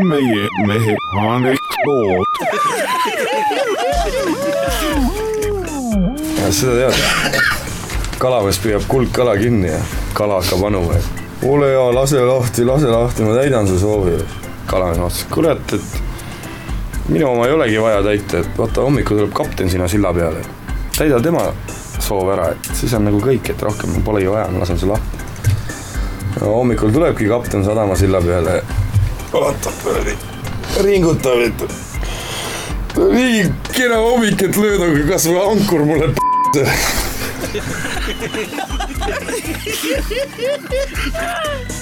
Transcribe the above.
meie mehe anekdoot. seda tead, kalamees püüab kuldkala kinni ja kala hakkab anuma, et ole hea, lase lahti, lase lahti, ma täidan su soovi. kalamees vaatas, kurat, et minu oma ei olegi vaja täita, et vaata hommikul tuleb kapten sinna silla peale, täida tema soov ära, et siis on nagu kõik, et rohkem polegi vaja, ma lasen su lahti. no hommikul tulebki kapten sadama silla peale, vaatab, ringutab, et nii kena hommik, et löödagu kasvõi ankur mulle p***e.